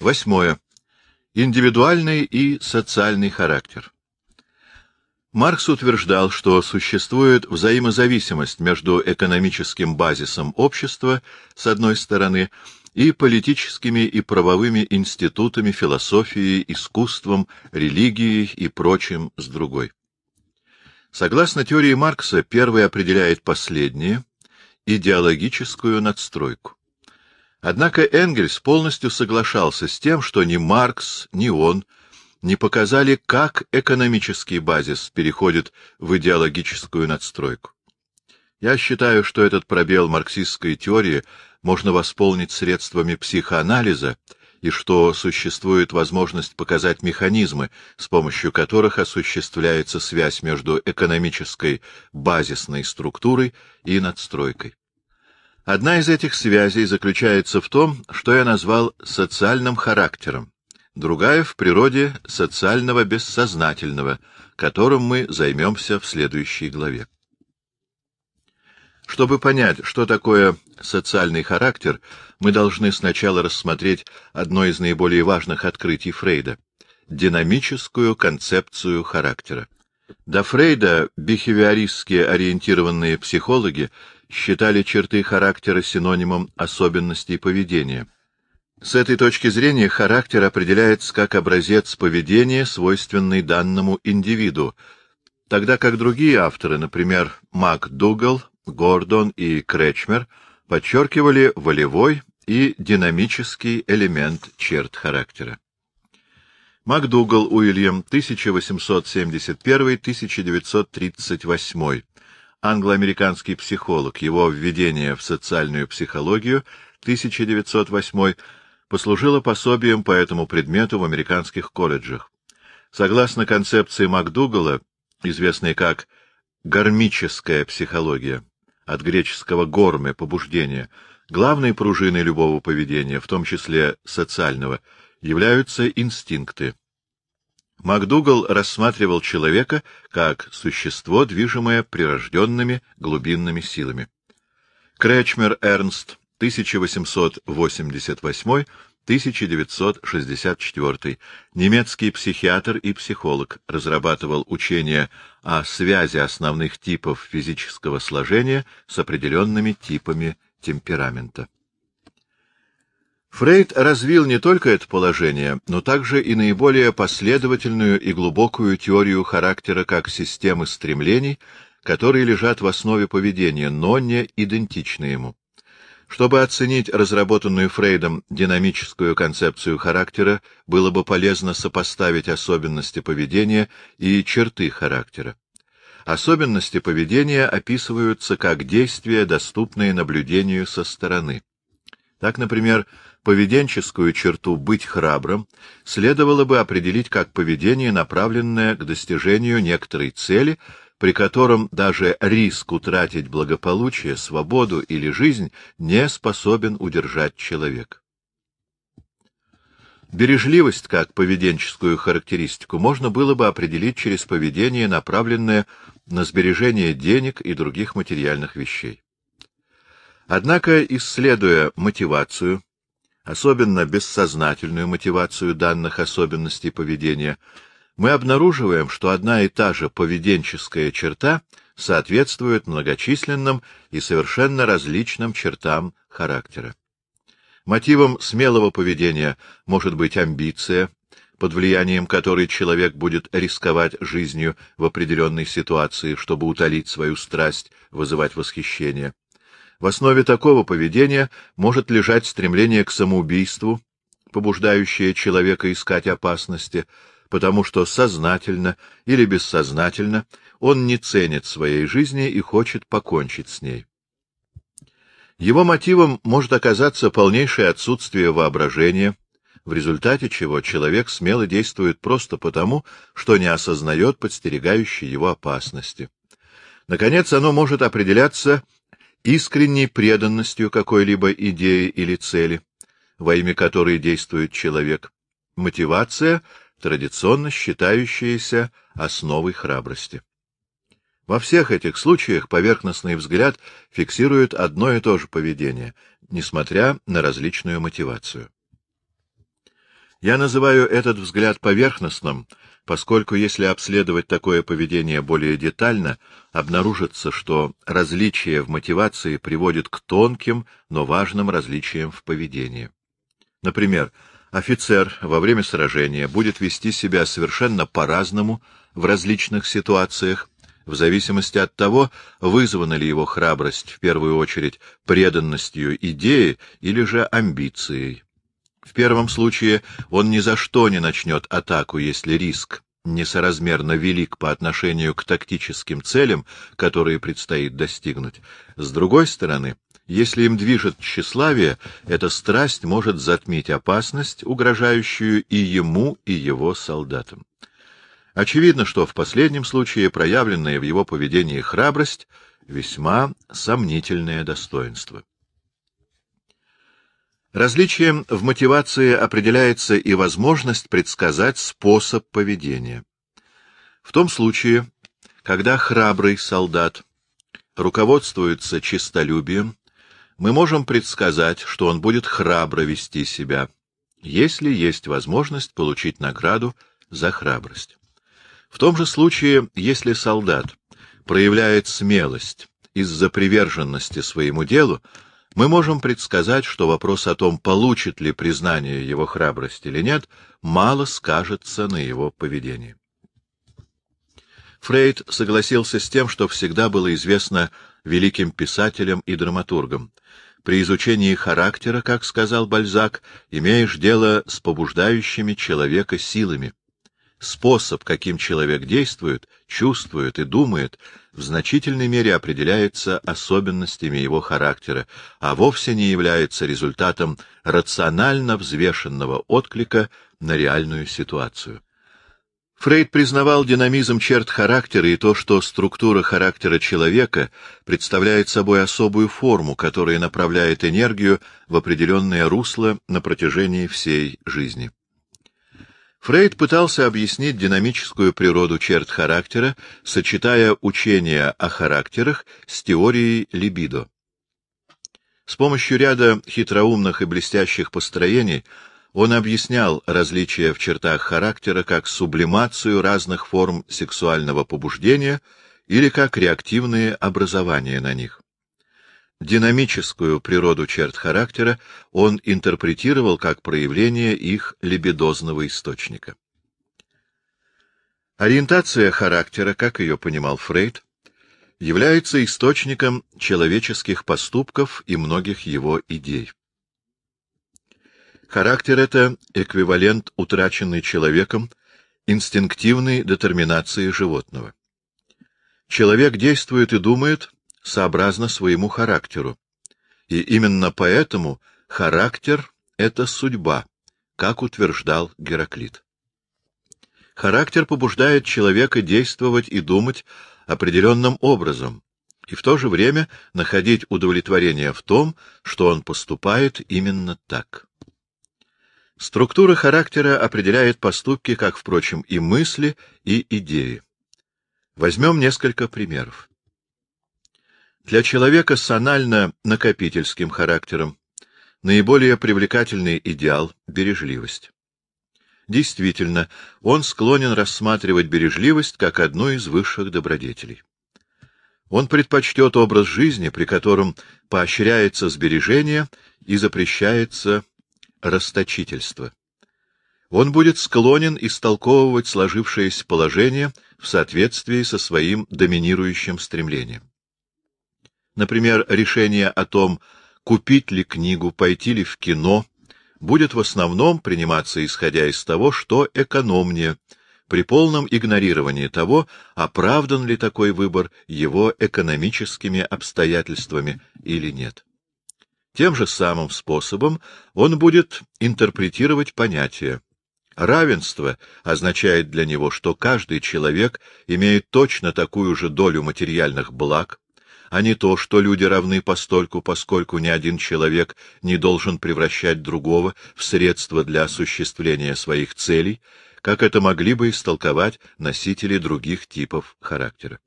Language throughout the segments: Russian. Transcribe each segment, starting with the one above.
Восьмое. Индивидуальный и социальный характер. Маркс утверждал, что существует взаимозависимость между экономическим базисом общества, с одной стороны, и политическими и правовыми институтами, философией, искусством, религией и прочим с другой. Согласно теории Маркса, первый определяет последнее — идеологическую надстройку. Однако Энгельс полностью соглашался с тем, что ни Маркс, ни он — не показали, как экономический базис переходит в идеологическую надстройку. Я считаю, что этот пробел марксистской теории можно восполнить средствами психоанализа, и что существует возможность показать механизмы, с помощью которых осуществляется связь между экономической базисной структурой и надстройкой. Одна из этих связей заключается в том, что я назвал социальным характером, другая в природе социального бессознательного, которым мы займемся в следующей главе. Чтобы понять, что такое социальный характер, мы должны сначала рассмотреть одно из наиболее важных открытий Фрейда — динамическую концепцию характера. До Фрейда бихевиористски ориентированные психологи считали черты характера синонимом особенностей поведения — с этой точки зрения характер определяется как образец поведения, свойственный данному индивиду, тогда как другие авторы, например, МакДугал, Гордон и Кречмер, подчеркивали волевой и динамический элемент черт характера. МакДугал Уильям, 1871-1938, англо-американский психолог, его введение в социальную психологию, 1908 послужило пособием по этому предмету в американских колледжах. Согласно концепции МакДугала, известной как гармическая психология, от греческого «горме» — побуждение, главной пружиной любого поведения, в том числе социального, являются инстинкты. МакДугал рассматривал человека как существо, движимое прирожденными глубинными силами. Кречмер Эрнст 1888-1964, немецкий психиатр и психолог, разрабатывал учение о связи основных типов физического сложения с определенными типами темперамента. Фрейд развил не только это положение, но также и наиболее последовательную и глубокую теорию характера как системы стремлений, которые лежат в основе поведения, но не идентичны ему. Чтобы оценить разработанную Фрейдом динамическую концепцию характера, было бы полезно сопоставить особенности поведения и черты характера. Особенности поведения описываются как действия, доступные наблюдению со стороны. Так, например, поведенческую черту «быть храбрым» следовало бы определить как поведение, направленное к достижению некоторой цели — при котором даже риск утратить благополучие, свободу или жизнь не способен удержать человек. Бережливость как поведенческую характеристику можно было бы определить через поведение, направленное на сбережение денег и других материальных вещей. Однако, исследуя мотивацию, особенно бессознательную мотивацию данных особенностей поведения, мы обнаруживаем, что одна и та же поведенческая черта соответствует многочисленным и совершенно различным чертам характера. Мотивом смелого поведения может быть амбиция, под влиянием которой человек будет рисковать жизнью в определенной ситуации, чтобы утолить свою страсть, вызывать восхищение. В основе такого поведения может лежать стремление к самоубийству, побуждающее человека искать опасности, потому что сознательно или бессознательно он не ценит своей жизни и хочет покончить с ней. Его мотивом может оказаться полнейшее отсутствие воображения, в результате чего человек смело действует просто потому, что не осознает подстерегающей его опасности. Наконец, оно может определяться искренней преданностью какой-либо идее или цели, во имя которой действует человек. Мотивация традиционно считающиеся основой храбрости. Во всех этих случаях поверхностный взгляд фиксирует одно и то же поведение, несмотря на различную мотивацию. Я называю этот взгляд поверхностным, поскольку если обследовать такое поведение более детально, обнаружится, что различие в мотивации приводит к тонким, но важным различиям в поведении. Например, офицер во время сражения будет вести себя совершенно по-разному в различных ситуациях, в зависимости от того, вызвана ли его храбрость в первую очередь преданностью идеи или же амбицией. В первом случае он ни за что не начнет атаку, если риск несоразмерно велик по отношению к тактическим целям, которые предстоит достигнуть. С другой стороны, если им движет тщеславие, эта страсть может затмить опасность, угрожающую и ему, и его солдатам. Очевидно, что в последнем случае проявленная в его поведении храбрость — весьма сомнительное достоинство. Различием в мотивации определяется и возможность предсказать способ поведения. В том случае, когда храбрый солдат руководствуется честолюбием, мы можем предсказать, что он будет храбро вести себя, если есть возможность получить награду за храбрость. В том же случае, если солдат проявляет смелость из-за приверженности своему делу, мы можем предсказать, что вопрос о том, получит ли признание его храбрость или нет, мало скажется на его поведении. Фрейд согласился с тем, что всегда было известно великим писателям и драматургам. При изучении характера, как сказал Бальзак, имеешь дело с побуждающими человека силами. Способ, каким человек действует, чувствует и думает, в значительной мере определяется особенностями его характера, а вовсе не является результатом рационально взвешенного отклика на реальную ситуацию. Фрейд признавал динамизм черт характера и то, что структура характера человека представляет собой особую форму, которая направляет энергию в определенное русло на протяжении всей жизни. Фрейд пытался объяснить динамическую природу черт характера, сочетая учение о характерах с теорией либидо. С помощью ряда хитроумных и блестящих построений он объяснял различия в чертах характера как сублимацию разных форм сексуального побуждения или как реактивные образования на них. Динамическую природу черт характера он интерпретировал как проявление их либидозного источника. Ориентация характера, как ее понимал Фрейд, является источником человеческих поступков и многих его идей. Характер — это эквивалент утраченный человеком инстинктивной детерминации животного. Человек действует и думает сообразно своему характеру. И именно поэтому характер — это судьба, как утверждал Гераклит. Характер побуждает человека действовать и думать определенным образом, и в то же время находить удовлетворение в том, что он поступает именно так. Структура характера определяет поступки, как, впрочем, и мысли, и идеи. Возьмем несколько примеров. Для человека с анально-накопительским характером наиболее привлекательный идеал — бережливость. Действительно, он склонен рассматривать бережливость как одну из высших добродетелей. Он предпочтет образ жизни, при котором поощряется сбережение и запрещается расточительство. Он будет склонен истолковывать сложившееся положение в соответствии со своим доминирующим стремлением. Например, решение о том, купить ли книгу, пойти ли в кино, будет в основном приниматься исходя из того, что экономнее, при полном игнорировании того, оправдан ли такой выбор его экономическими обстоятельствами или нет. Тем же самым способом он будет интерпретировать понятие. Равенство означает для него, что каждый человек имеет точно такую же долю материальных благ, а не то, что люди равны постольку, поскольку ни один человек не должен превращать другого в средство для осуществления своих целей, как это могли бы истолковать носители других типов характера.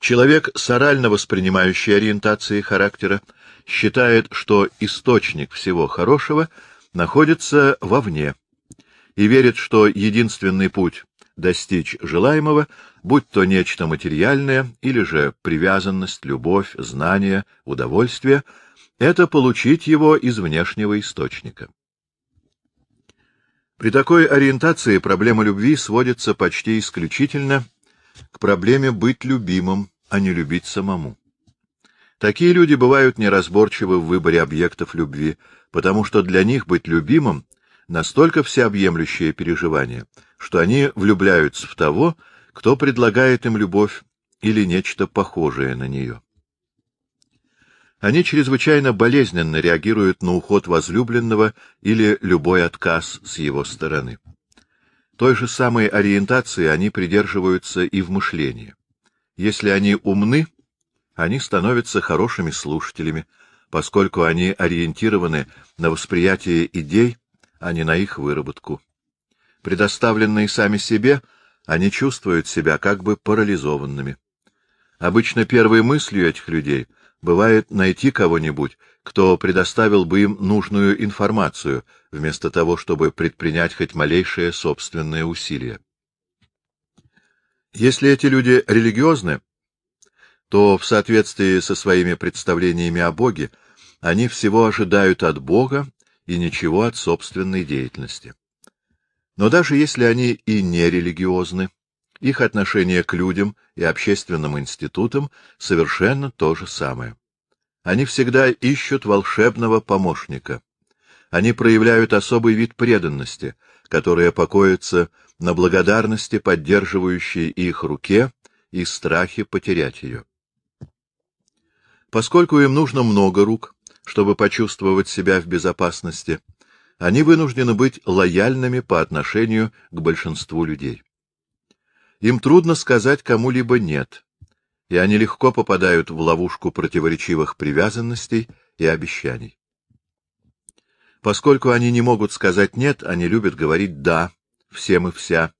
Человек с орально воспринимающей ориентацией характера считает, что источник всего хорошего находится вовне и верит, что единственный путь достичь желаемого, будь то нечто материальное или же привязанность, любовь, знание, удовольствие, это получить его из внешнего источника. При такой ориентации проблема любви сводится почти исключительно к проблеме быть любимым, а не любить самому. Такие люди бывают неразборчивы в выборе объектов любви, потому что для них быть любимым настолько всеобъемлющее переживание, что они влюбляются в того, кто предлагает им любовь или нечто похожее на нее. Они чрезвычайно болезненно реагируют на уход возлюбленного или любой отказ с его стороны. Той же самой ориентации они придерживаются и в мышлении. Если они умны, они становятся хорошими слушателями, поскольку они ориентированы на восприятие идей, а не на их выработку. Предоставленные сами себе, они чувствуют себя как бы парализованными. Обычно первой мыслью этих людей бывает найти кого-нибудь, кто предоставил бы им нужную информацию, вместо того, чтобы предпринять хоть малейшее собственное усилие. Если эти люди религиозны, то в соответствии со своими представлениями о Боге они всего ожидают от Бога и ничего от собственной деятельности. Но даже если они и не религиозны, их отношение к людям и общественным институтам совершенно то же самое. Они всегда ищут волшебного помощника. Они проявляют особый вид преданности, которая покоится на благодарности, поддерживающей их руке, и страхе потерять ее. Поскольку им нужно много рук, чтобы почувствовать себя в безопасности, они вынуждены быть лояльными по отношению к большинству людей. Им трудно сказать кому-либо «нет», и они легко попадают в ловушку противоречивых привязанностей и обещаний. Поскольку они не могут сказать «нет», они любят говорить «да» всем и вся,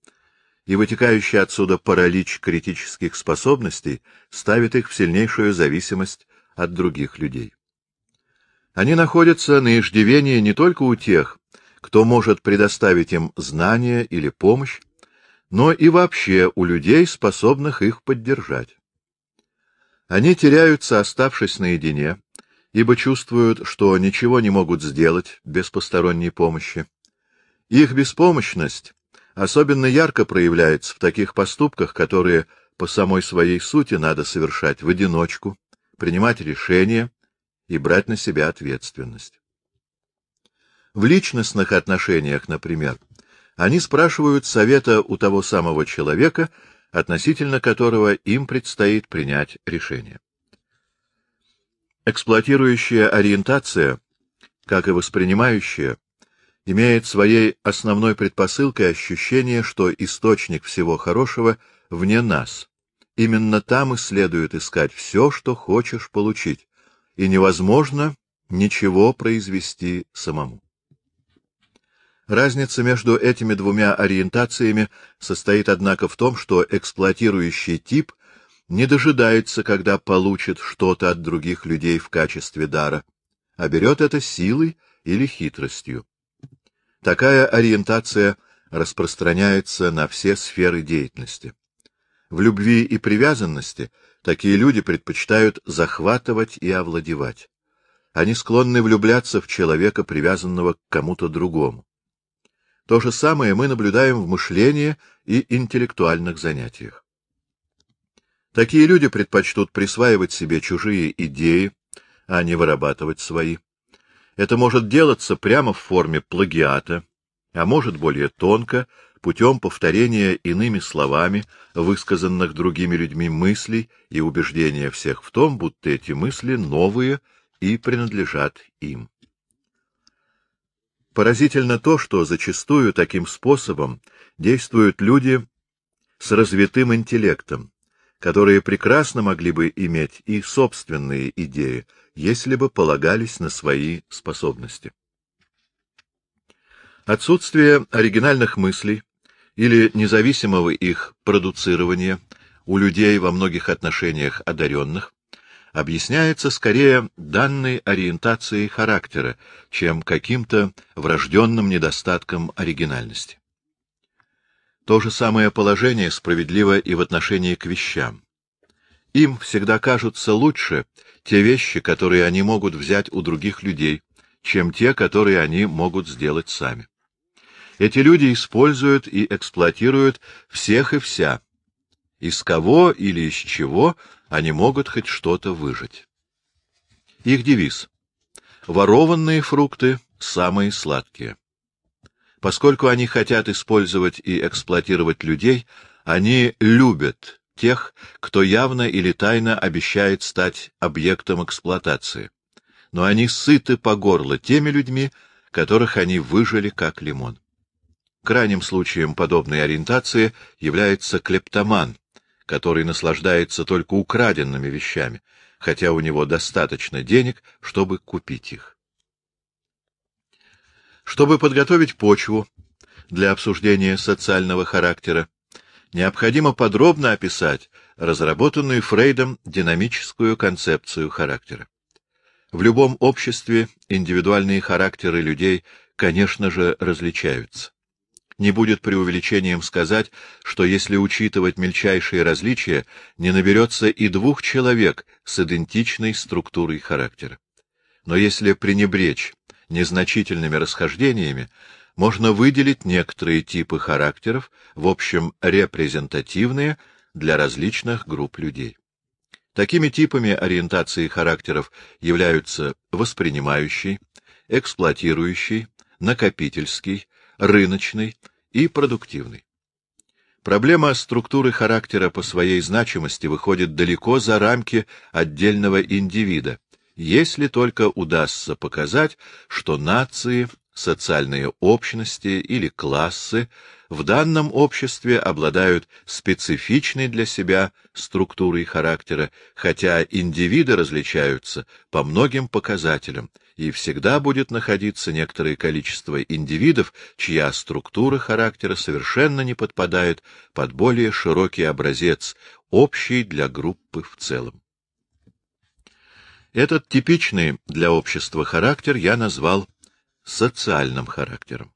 и вытекающий отсюда паралич критических способностей ставит их в сильнейшую зависимость от других людей. Они находятся на иждивении не только у тех, кто может предоставить им знания или помощь, но и вообще у людей, способных их поддержать. Они теряются, оставшись наедине, ибо чувствуют, что ничего не могут сделать без посторонней помощи. Их беспомощность особенно ярко проявляется в таких поступках, которые по самой своей сути надо совершать в одиночку, принимать решения и брать на себя ответственность. В личностных отношениях, например, они спрашивают совета у того самого человека, относительно которого им предстоит принять решение. Эксплуатирующая ориентация, как и воспринимающая, имеет своей основной предпосылкой ощущение, что источник всего хорошего вне нас, Именно там и следует искать все, что хочешь получить, и невозможно ничего произвести самому. Разница между этими двумя ориентациями состоит, однако, в том, что эксплуатирующий тип не дожидается, когда получит что-то от других людей в качестве дара, а берет это силой или хитростью. Такая ориентация распространяется на все сферы деятельности. В любви и привязанности такие люди предпочитают захватывать и овладевать. Они склонны влюбляться в человека, привязанного к кому-то другому. То же самое мы наблюдаем в мышлении и интеллектуальных занятиях. Такие люди предпочтут присваивать себе чужие идеи, а не вырабатывать свои. Это может делаться прямо в форме плагиата, а может более тонко, путем повторения иными словами высказанных другими людьми мыслей и убеждения всех в том, будто эти мысли новые и принадлежат им. Поразительно то, что зачастую таким способом действуют люди с развитым интеллектом, которые прекрасно могли бы иметь и собственные идеи, если бы полагались на свои способности. Отсутствие оригинальных мыслей или независимого их продуцирования у людей во многих отношениях одаренных объясняется скорее данной ориентацией характера, чем каким-то врожденным недостатком оригинальности. То же самое положение справедливо и в отношении к вещам. Им всегда кажутся лучше те вещи, которые они могут взять у других людей, чем те, которые они могут сделать сами. Эти люди используют и эксплуатируют всех и вся. Из кого или из чего они могут хоть что-то выжить. Их девиз — ворованные фрукты самые сладкие. Поскольку они хотят использовать и эксплуатировать людей, они любят тех, кто явно или тайно обещает стать объектом эксплуатации. Но они сыты по горло теми людьми, которых они выжили как лимон. Крайним случаем подобной ориентации является клептоман, который наслаждается только украденными вещами, хотя у него достаточно денег, чтобы купить их. Чтобы подготовить почву для обсуждения социального характера, необходимо подробно описать разработанную Фрейдом динамическую концепцию характера. В любом обществе индивидуальные характеры людей, конечно же, различаются. Не будет преувеличением сказать, что если учитывать мельчайшие различия, не наберется и двух человек с идентичной структурой характера. Но если пренебречь незначительными расхождениями, можно выделить некоторые типы характеров, в общем, репрезентативные для различных групп людей. Такими типами ориентации характеров являются воспринимающий, эксплуатирующий, накопительский, рыночный и продуктивный. Проблема структуры характера по своей значимости выходит далеко за рамки отдельного индивида, если только удастся показать, что нации, социальные общности или классы в данном обществе обладают специфичной для себя структурой характера, хотя индивиды различаются по многим показателям, и всегда будет находиться некоторое количество индивидов, чья структура характера совершенно не подпадает под более широкий образец, общий для группы в целом. Этот типичный для общества характер я назвал социальным характером.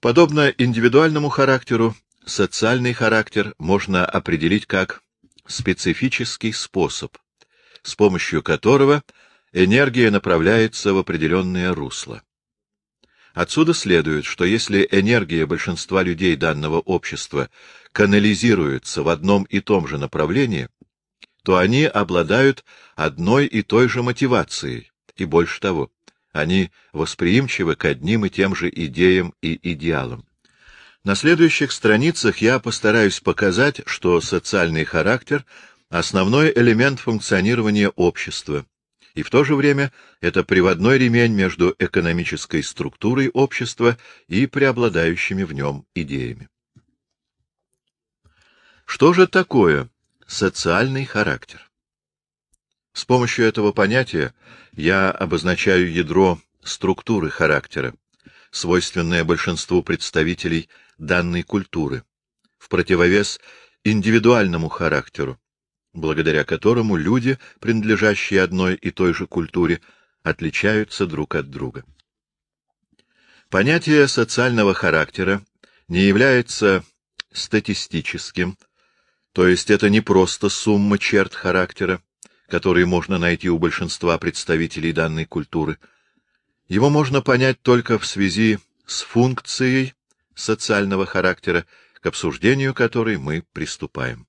Подобно индивидуальному характеру, социальный характер можно определить как специфический способ, с помощью которого энергия направляется в определенное русло. Отсюда следует, что если энергия большинства людей данного общества канализируется в одном и том же направлении, то они обладают одной и той же мотивацией, и больше того, они восприимчивы к одним и тем же идеям и идеалам. На следующих страницах я постараюсь показать, что социальный характер — основной элемент функционирования общества, и в то же время это приводной ремень между экономической структурой общества и преобладающими в нем идеями. Что же такое социальный характер. С помощью этого понятия я обозначаю ядро структуры характера, свойственное большинству представителей данной культуры, в противовес индивидуальному характеру, благодаря которому люди, принадлежащие одной и той же культуре, отличаются друг от друга. Понятие социального характера не является статистическим, то есть это не просто сумма черт характера, которые можно найти у большинства представителей данной культуры. Его можно понять только в связи с функцией социального характера, к обсуждению которой мы приступаем.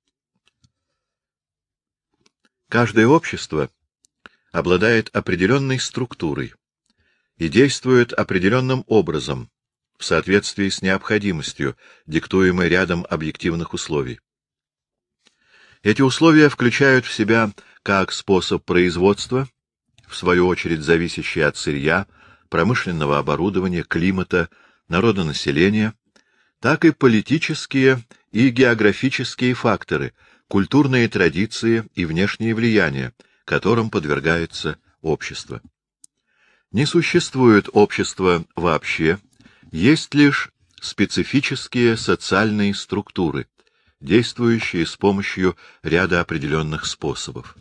Каждое общество обладает определенной структурой и действует определенным образом в соответствии с необходимостью, диктуемой рядом объективных условий. Эти условия включают в себя как способ производства, в свою очередь зависящий от сырья, промышленного оборудования, климата, народонаселения, так и политические и географические факторы, культурные традиции и внешние влияния, которым подвергается общество. Не существует общества вообще, есть лишь специфические социальные структуры, действующие с помощью ряда определенных способов.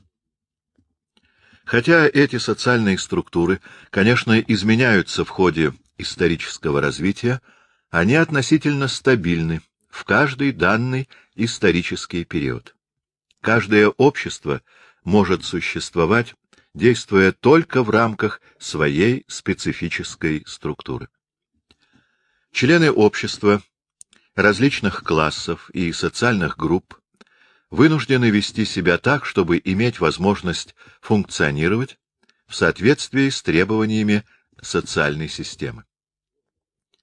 Хотя эти социальные структуры, конечно, изменяются в ходе исторического развития, они относительно стабильны в каждый данный исторический период. Каждое общество может существовать, действуя только в рамках своей специфической структуры. Члены общества различных классов и социальных групп вынуждены вести себя так, чтобы иметь возможность функционировать в соответствии с требованиями социальной системы.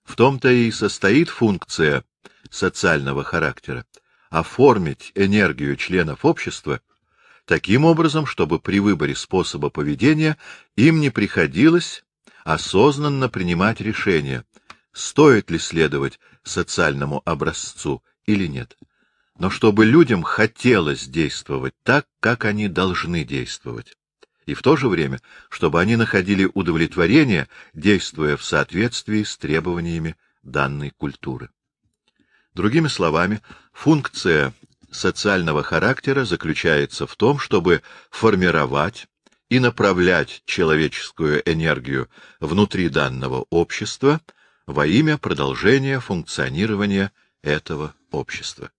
В том-то и состоит функция социального характера — оформить энергию членов общества таким образом, чтобы при выборе способа поведения им не приходилось осознанно принимать решение, стоит ли следовать социальному образцу или нет, но чтобы людям хотелось действовать так, как они должны действовать, и в то же время, чтобы они находили удовлетворение, действуя в соответствии с требованиями данной культуры. Другими словами, функция социального характера заключается в том, чтобы формировать и направлять человеческую энергию внутри данного общества во имя продолжения функционирования этого общества.